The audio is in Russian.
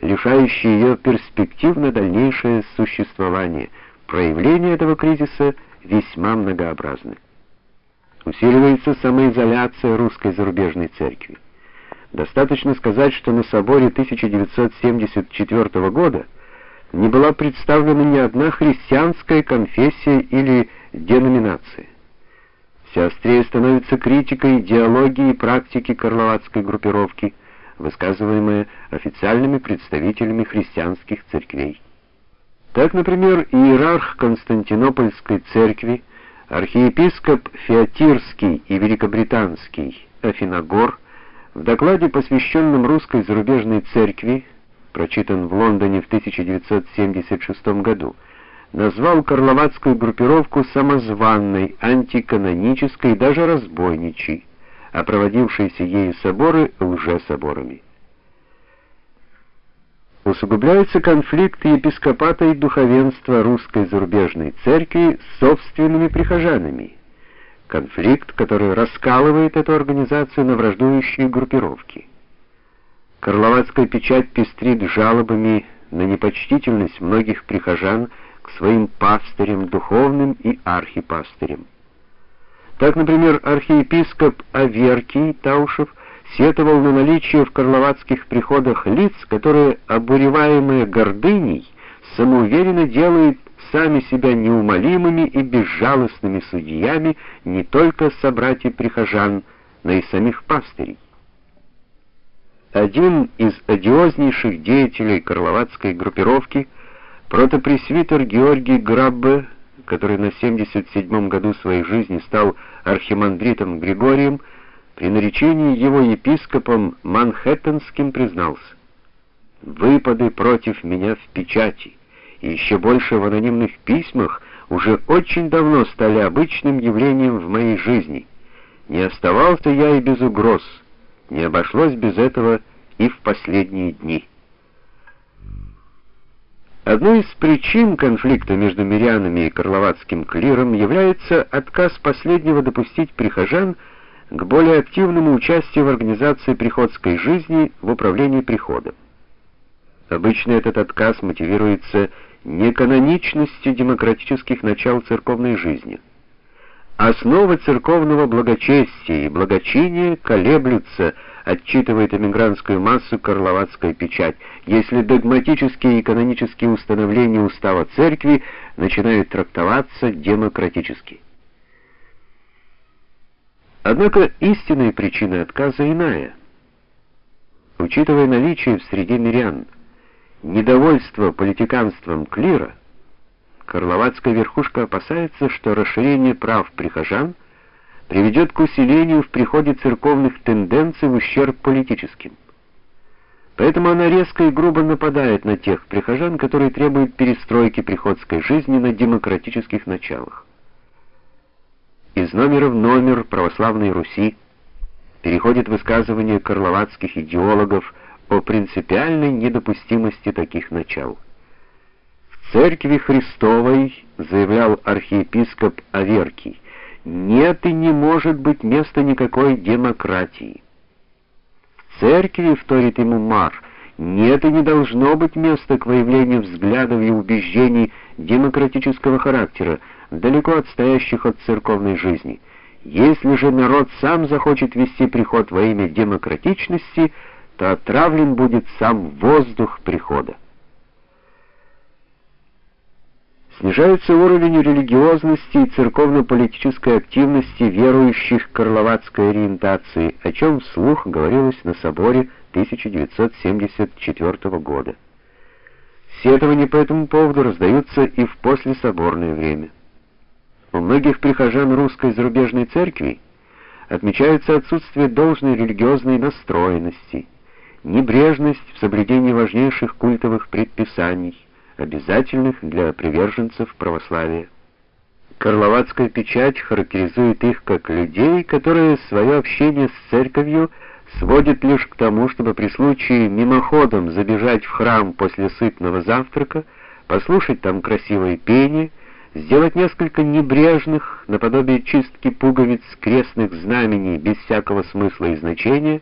лишающие ее перспектив на дальнейшее существование. Проявления этого кризиса весьма многообразны. Усиливается самоизоляция русской зарубежной церкви. Достаточно сказать, что на соборе 1974 года не была представлена ни одна христианская конфессия или деноминация. Все острее становится критика идеологии и практики карловацкой группировки, высказываемая официальными представителями христианских церквей. Так, например, иерарх Константинопольской церкви, архиепископ Феотирский и Великобританский Афиногор в докладе, посвященном русской зарубежной церкви, прочитан в Лондоне в 1976 году, назвал карловацкую группировку самозванной, антиканонической и даже разбойничей, а проводившиеся ею соборы лжесоборами. Усугубляются конфликты епископата и духовенства русской зарубежной церкви с собственными прихожанами. Конфликт, который раскалывает эту организацию на враждующие группировки. Карловацкая печать пестрит жалобами на непочтительность многих прихожан к своим пастырям духовным и архипастырям. Так, например, архиепископ Аверкий Таушев сетовал на наличие в карловацких приходах лиц, которые, обуреваемые гордыней, самоуверенно делают сами себя неумолимыми и безжалостными судьями не только собратьев-прихожан, но и самих пастырей. Один из одиознейших деятелей карловацкой группировки, протопресвитер Георгий Граббе, который на 77-м году своей жизни стал архимандритом Григорием, при наречении его епископом Манхэттенским признался: "Выпады против меня в печати и еще больше в анонимных письмах уже очень давно стали обычным явлением в моей жизни. Не оставался я и без угроз, не обошлось без этого и в последние дни". Одной из причин конфликта между мирянами и карловацким клиром является отказ последнего допустить прихожан к более активному участию в организации приходской жизни в управлении приходом. Обычно этот отказ мотивируется неканоничностью демократических начал церковной жизни. Основы церковного благочестия и благочиния колеблются отчитывает эмигрантскую массу Карловацкая печать, если догматические и канонические установления устава церкви начинают трактоваться демократически. Однако истинная причина отказа иная. Учитывая наличие в среде мирян недовольства политиканством клира, Карловацкая верхушка опасается, что расширение прав прихожан – приведет к усилению в приходе церковных тенденций в ущерб политическим. Поэтому она резко и грубо нападает на тех прихожан, которые требуют перестройки приходской жизни на демократических началах. Из номера в номер православной Руси переходит высказывание карловацких идеологов о принципиальной недопустимости таких начал. В церкви Христовой, заявлял архиепископ Аверкий, нет и не может быть места никакой демократии. В церкви, вторит ему Мар, нет и не должно быть места к выявлению взглядов и убеждений демократического характера, далеко отстоящих от церковной жизни. Если же народ сам захочет вести приход во имя демократичности, то отравлен будет сам воздух прихода. Снижается уровень религиозности и церковно-политической активности верующих карловацкой ориентации, о чем вслух говорилось на соборе 1974 года. Сетования по этому поводу раздаются и в послесоборное время. У многих прихожан русской зарубежной церкви отмечается отсутствие должной религиозной настроенности, небрежность в соблюдении важнейших культовых предписаний, обязательных для приверженцев православия. Карловацкая печать характеризует их как людей, которые свое общение с церковью сводят лишь к тому, чтобы при случае мимоходом забежать в храм после сытного завтрака, послушать там красивое пение, сделать несколько небрежных, наподобие чистки пуговиц крестных знамений без всякого смысла и значения,